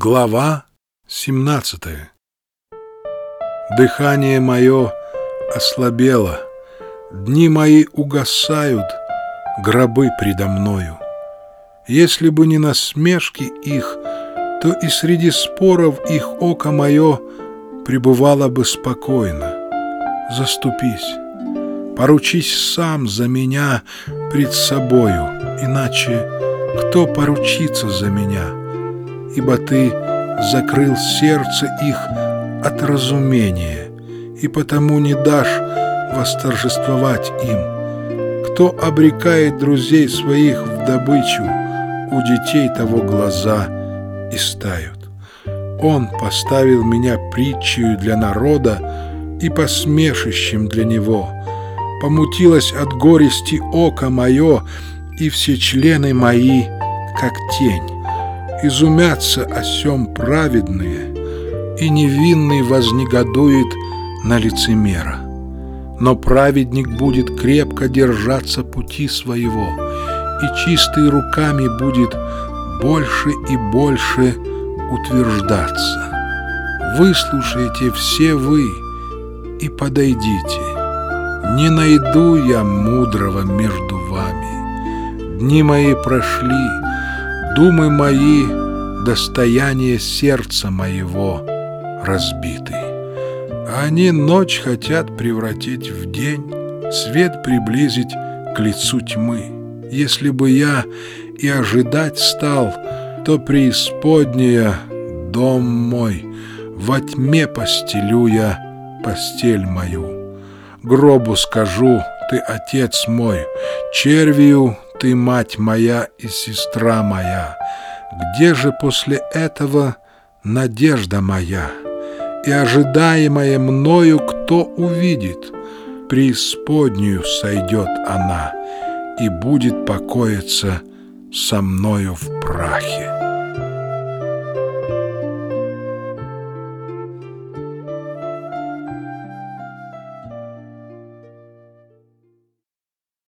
Глава 17 Дыхание мое ослабело, Дни мои угасают, гробы предо мною. Если бы не насмешки их, То и среди споров их око мое Пребывало бы спокойно. Заступись, поручись сам за меня Пред собою, иначе кто поручится за меня? Ибо ты закрыл сердце их от разумения, И потому не дашь восторжествовать им. Кто обрекает друзей своих в добычу, у детей того глаза истают. Он поставил меня притчей для народа и посмешищем для него. Помутилось от горести око мое, и все члены мои, как тень. Изумятся о сем праведные, и невинный вознегодует на лицемера но праведник будет крепко держаться пути своего, и чистый руками будет больше и больше утверждаться. Выслушайте все вы и подойдите. Не найду я мудрого между вами. Дни мои прошли, думы мои, достояние сердца моего разбиты. Они ночь хотят превратить в день, свет приблизить к лицу тьмы. Если бы я и ожидать стал, то преисподняя дом мой, во тьме постелю я постель мою. Гробу скажу, ты отец мой, червию ты мать моя и сестра моя. Где же после этого надежда моя? и ожидаемое мною кто увидит, преисподнюю сойдет она и будет покоиться со мною в прахе.